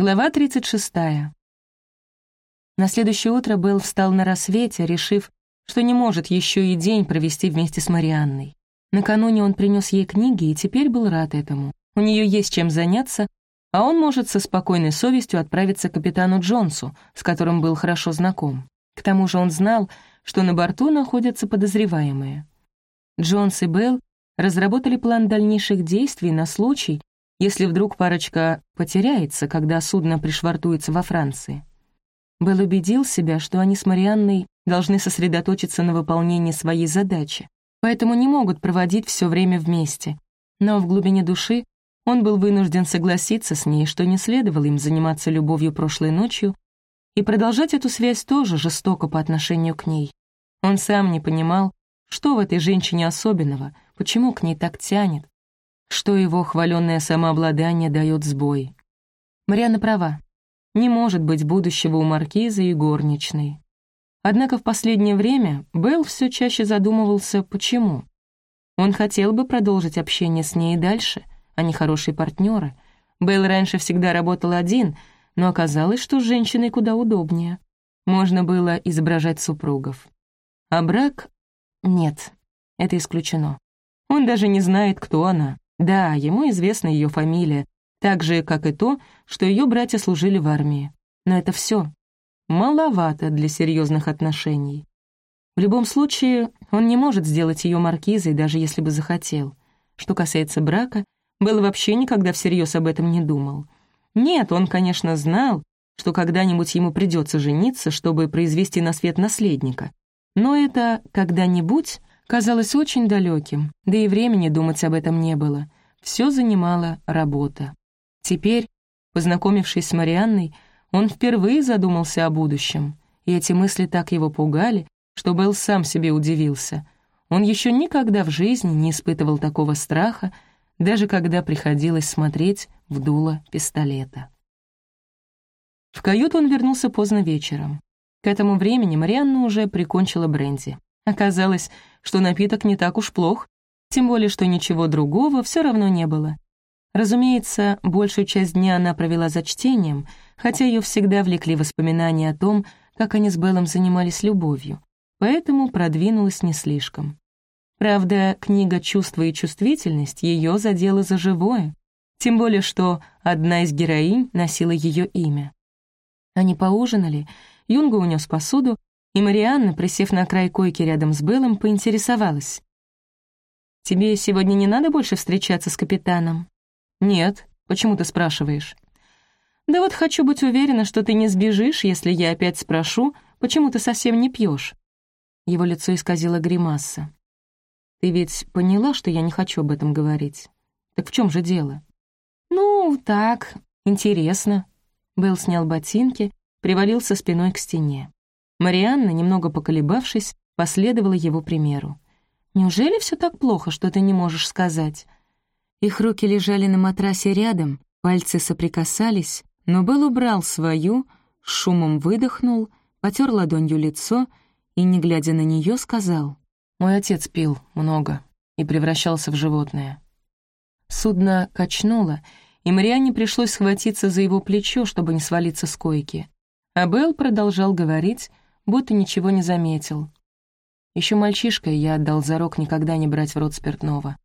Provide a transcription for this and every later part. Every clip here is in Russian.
Глава 36. На следующее утро Белл встал на рассвете, решив, что не может еще и день провести вместе с Марианной. Накануне он принес ей книги и теперь был рад этому. У нее есть чем заняться, а он может со спокойной совестью отправиться к капитану Джонсу, с которым был хорошо знаком. К тому же он знал, что на борту находятся подозреваемые. Джонс и Белл разработали план дальнейших действий на случай, если вдруг парочка потеряется, когда судно пришвартуется во Франции. Белл убедил себя, что они с Марианной должны сосредоточиться на выполнении своей задачи, поэтому не могут проводить все время вместе. Но в глубине души он был вынужден согласиться с ней, что не следовало им заниматься любовью прошлой ночью, и продолжать эту связь тоже жестоко по отношению к ней. Он сам не понимал, что в этой женщине особенного, почему к ней так тянет, что его хваленное самообладание дает сбой. Мариана права. Не может быть будущего у маркиза и горничной. Однако в последнее время Белл все чаще задумывался, почему. Он хотел бы продолжить общение с ней и дальше, они хорошие партнеры. Белл раньше всегда работал один, но оказалось, что с женщиной куда удобнее. Можно было изображать супругов. А брак? Нет, это исключено. Он даже не знает, кто она. Да, ему известна ее фамилия, так же, как и то, что ее братья служили в армии. Но это все. Маловато для серьезных отношений. В любом случае, он не может сделать ее маркизой, даже если бы захотел. Что касается брака, Белл вообще никогда всерьез об этом не думал. Нет, он, конечно, знал, что когда-нибудь ему придется жениться, чтобы произвести на свет наследника. Но это «когда-нибудь» казалось очень далеким, да и времени думать об этом не было. Все занимала работа. Теперь, познакомившись с Марианной, он впервые задумался о будущем, и эти мысли так его пугали, что Белл сам себе удивился. Он еще никогда в жизни не испытывал такого страха, даже когда приходилось смотреть в дуло пистолета. В каюту он вернулся поздно вечером. К этому времени Марианна уже прикончила бренди. Оказалось, что напиток не так уж плох, тем более, что ничего другого все равно не было. Разумеется, большую часть дня она провела за чтением, хотя ее всегда влекли воспоминания о том, как они с Беллом занимались любовью, поэтому продвинулась не слишком. Правда, книга «Чувство и чувствительность» ее задела за живое, тем более, что одна из героинь носила ее имя. Они поужинали, Юнга унес посуду, и Марианна, присев на край койки рядом с Беллом, поинтересовалась. «Тебе сегодня не надо больше встречаться с капитаном?» «Нет. Почему ты спрашиваешь?» «Да вот хочу быть уверена, что ты не сбежишь, если я опять спрошу, почему ты совсем не пьешь. Его лицо исказило гримаса. «Ты ведь поняла, что я не хочу об этом говорить? Так в чем же дело?» «Ну, так, интересно». Белл снял ботинки, привалился спиной к стене. Марианна, немного поколебавшись, последовала его примеру. «Неужели все так плохо, что ты не можешь сказать?» Их руки лежали на матрасе рядом, пальцы соприкасались, но Белл убрал свою, шумом выдохнул, потер ладонью лицо и, не глядя на нее, сказал, «Мой отец пил много и превращался в животное». Судно качнуло, и Марианне пришлось схватиться за его плечо, чтобы не свалиться с койки. А Белл продолжал говорить, будто ничего не заметил. Еще мальчишкой я отдал зарок никогда не брать в рот спиртного.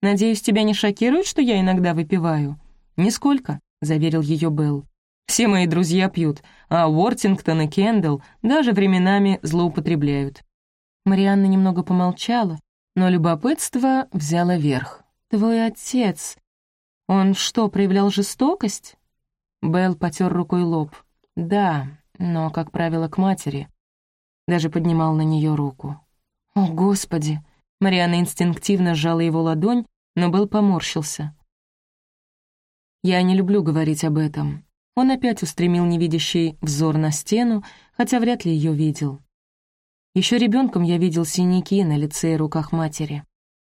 «Надеюсь, тебя не шокирует, что я иногда выпиваю?» «Нисколько», — заверил ее Белл. «Все мои друзья пьют, а Уортингтон и Кендалл даже временами злоупотребляют». Марианна немного помолчала, но любопытство взяло верх. «Твой отец, он что, проявлял жестокость?» Белл потер рукой лоб. «Да, но, как правило, к матери даже поднимал на нее руку. «О, Господи!» Мариана инстинктивно сжала его ладонь, но Белл поморщился. «Я не люблю говорить об этом». Он опять устремил невидящий взор на стену, хотя вряд ли ее видел. Еще ребенком я видел синяки на лице и руках матери.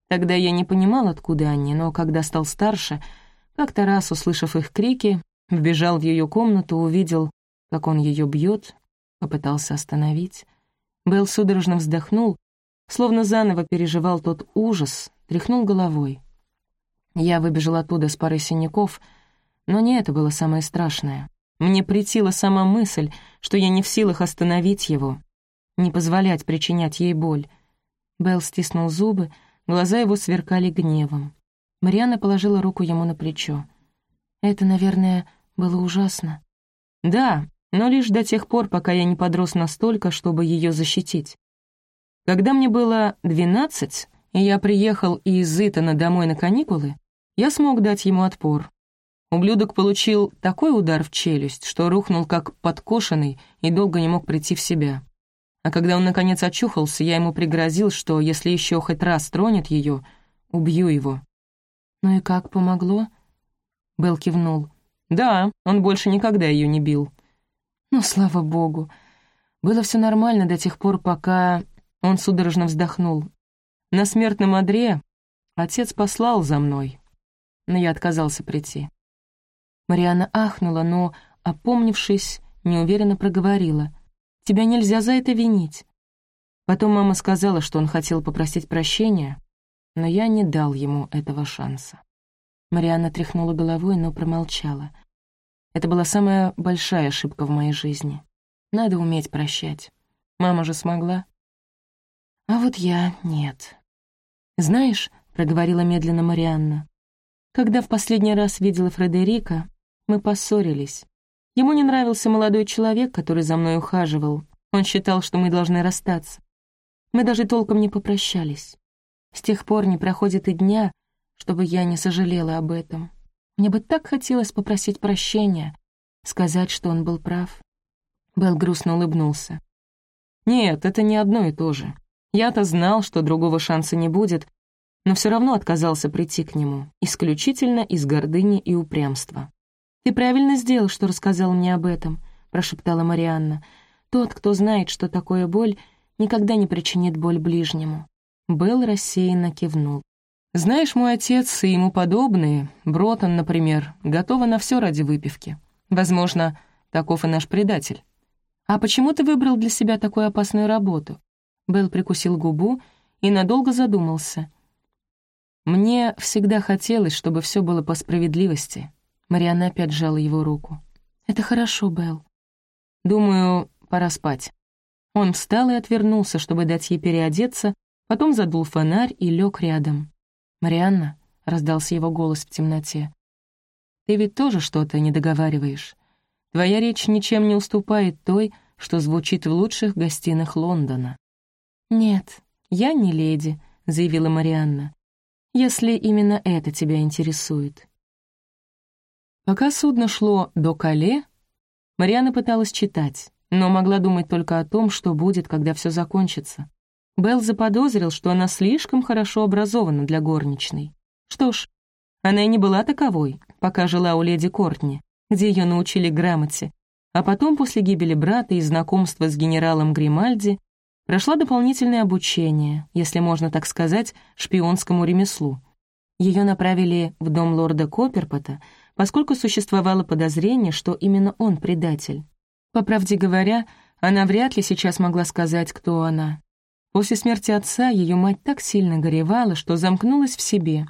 Тогда я не понимал, откуда они, но когда стал старше, как-то раз, услышав их крики, вбежал в ее комнату, увидел, как он ее бьет, попытался остановить. Белл судорожно вздохнул, словно заново переживал тот ужас, тряхнул головой. Я выбежал оттуда с парой синяков, но не это было самое страшное. Мне претила сама мысль, что я не в силах остановить его, не позволять причинять ей боль. Белл стиснул зубы, глаза его сверкали гневом. Марианна положила руку ему на плечо. «Это, наверное, было ужасно». «Да, но лишь до тех пор, пока я не подрос настолько, чтобы ее защитить. Когда мне было двенадцать, и я приехал из Итана домой на каникулы, я смог дать ему отпор. Ублюдок получил такой удар в челюсть, что рухнул как подкошенный и долго не мог прийти в себя. А когда он наконец очухался, я ему пригрозил, что если еще хоть раз тронет ее, убью его. «Ну и как, помогло?» Белл кивнул. «Да, он больше никогда ее не бил». «Ну, слава богу. Было все нормально до тех пор, пока...» Он судорожно вздохнул. «На смертном одре отец послал за мной, но я отказался прийти. Мариана ахнула, но, опомнившись, неуверенно проговорила. «Тебя нельзя за это винить». Потом мама сказала, что он хотел попросить прощения, но я не дал ему этого шанса. Марианна тряхнула головой, но промолчала. Это была самая большая ошибка в моей жизни. Надо уметь прощать. Мама же смогла. А вот я — нет. «Знаешь», — проговорила медленно Марианна, «когда в последний раз видела Фредерика, мы поссорились. Ему не нравился молодой человек, который за мной ухаживал. Он считал, что мы должны расстаться. Мы даже толком не попрощались. С тех пор не проходит и дня, чтобы я не сожалела об этом. Мне бы так хотелось попросить прощения, сказать, что он был прав. Белл грустно улыбнулся. «Нет, это не одно и то же. Я-то знал, что другого шанса не будет, но все равно отказался прийти к нему, исключительно из гордыни и упрямства. «Ты правильно сделал, что рассказал мне об этом», — прошептала Марианна. «Тот, кто знает, что такое боль, никогда не причинит боль ближнему». Белл рассеянно кивнул. «Знаешь, мой отец и ему подобные, Бротон, например, готовы на все ради выпивки. Возможно, таков и наш предатель». «А почему ты выбрал для себя такую опасную работу?» Белл прикусил губу и надолго задумался. «Мне всегда хотелось, чтобы все было по справедливости», Марианна опять сжала его руку. «Это хорошо, Белл». «Думаю, пора спать». Он встал и отвернулся, чтобы дать ей переодеться, потом задул фонарь и лег рядом. «Марианна», — раздался его голос в темноте, — «ты ведь тоже что-то не договариваешь. Твоя речь ничем не уступает той, что звучит в лучших гостиных Лондона». «Нет, я не леди», — заявила Марианна. «Если именно это тебя интересует». Пока судно шло до Кале, Мариана пыталась читать, но могла думать только о том, что будет, когда все закончится. Белл заподозрил, что она слишком хорошо образована для горничной. Что ж, она и не была таковой, пока жила у леди Кортни, где ее научили грамоте, а потом, после гибели брата и знакомства с генералом Гримальди, прошла дополнительное обучение, если можно так сказать, шпионскому ремеслу. Ее направили в дом лорда Копперпота — поскольку существовало подозрение, что именно он предатель. По правде говоря, она вряд ли сейчас могла сказать, кто она. После смерти отца ее мать так сильно горевала, что замкнулась в себе,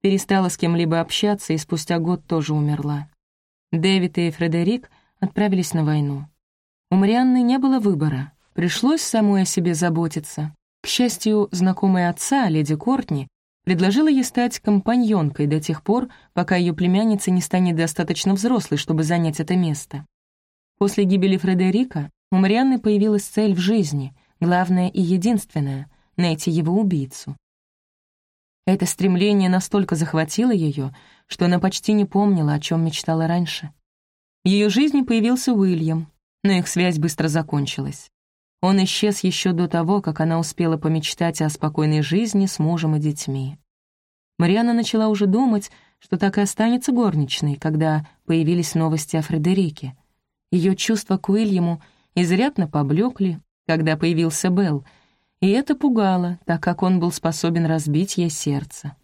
перестала с кем-либо общаться и спустя год тоже умерла. Дэвид и Фредерик отправились на войну. У Марианны не было выбора, пришлось самой о себе заботиться. К счастью, знакомая отца, леди Кортни, предложила ей стать компаньонкой до тех пор, пока ее племянница не станет достаточно взрослой, чтобы занять это место. После гибели Фредерика у Марианны появилась цель в жизни, главная и единственная — найти его убийцу. Это стремление настолько захватило ее, что она почти не помнила, о чем мечтала раньше. В ее жизни появился Уильям, но их связь быстро закончилась. Он исчез еще до того, как она успела помечтать о спокойной жизни с мужем и детьми. Мариана начала уже думать, что так и останется горничной, когда появились новости о Фредерике. Ее чувства к Уильяму изрядно поблекли, когда появился Белл, и это пугало, так как он был способен разбить ей сердце.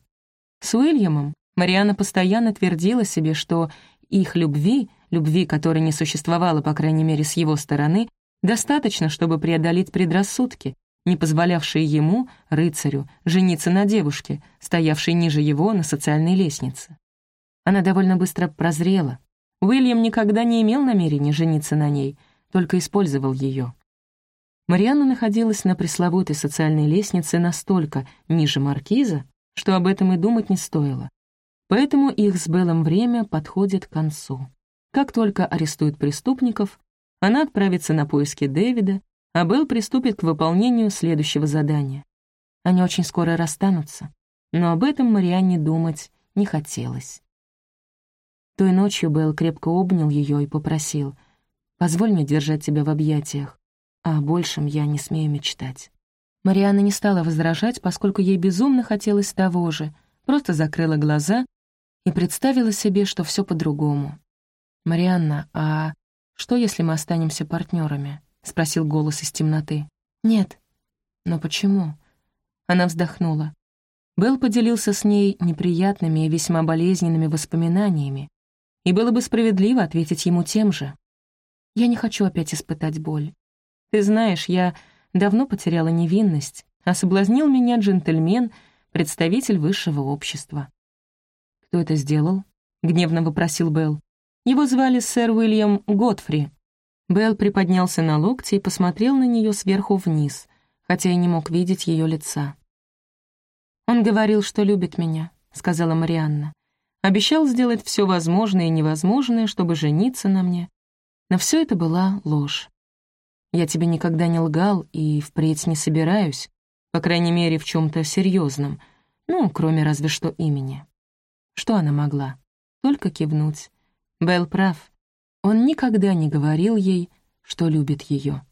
С Уильямом Мариана постоянно твердила себе, что их любви, любви, которой не существовало, по крайней мере, с его стороны, Достаточно, чтобы преодолеть предрассудки, не позволявшие ему, рыцарю, жениться на девушке, стоявшей ниже его на социальной лестнице. Она довольно быстро прозрела, Уильям никогда не имел намерения жениться на ней, только использовал ее. Марианна находилась на пресловутой социальной лестнице настолько ниже маркиза, что об этом и думать не стоило. Поэтому их с Беллом время подходит к концу. Как только арестуют преступников, она отправится на поиски Дэвида, а Белл приступит к выполнению следующего задания. Они очень скоро расстанутся, но об этом Марианне думать не хотелось. Той ночью Белл крепко обнял ее и попросил, «Позволь мне держать тебя в объятиях, а о большем я не смею мечтать». Марианна не стала возражать, поскольку ей безумно хотелось того же, просто закрыла глаза и представила себе, что все по-другому. «Марианна, а что, если мы останемся партнерами? спросил голос из темноты. «Нет». «Но почему?» Она вздохнула. Белл поделился с ней неприятными и весьма болезненными воспоминаниями, и было бы справедливо ответить ему тем же. «Я не хочу опять испытать боль. Ты знаешь, я давно потеряла невинность, а соблазнил меня джентльмен, представитель высшего общества». «Кто это сделал?» — гневно вопросил Белл. Его звали сэр Уильям Готфри. Белл приподнялся на локти и посмотрел на нее сверху вниз, хотя и не мог видеть ее лица. «Он говорил, что любит меня», — сказала Марианна. «Обещал сделать все возможное и невозможное, чтобы жениться на мне. Но все это была ложь. Я тебе никогда не лгал и впредь не собираюсь, по крайней мере, в чем то серьезном, ну, кроме разве что имени». Что она могла? Только кивнуть. Белл прав. Он никогда не говорил ей, что любит ее.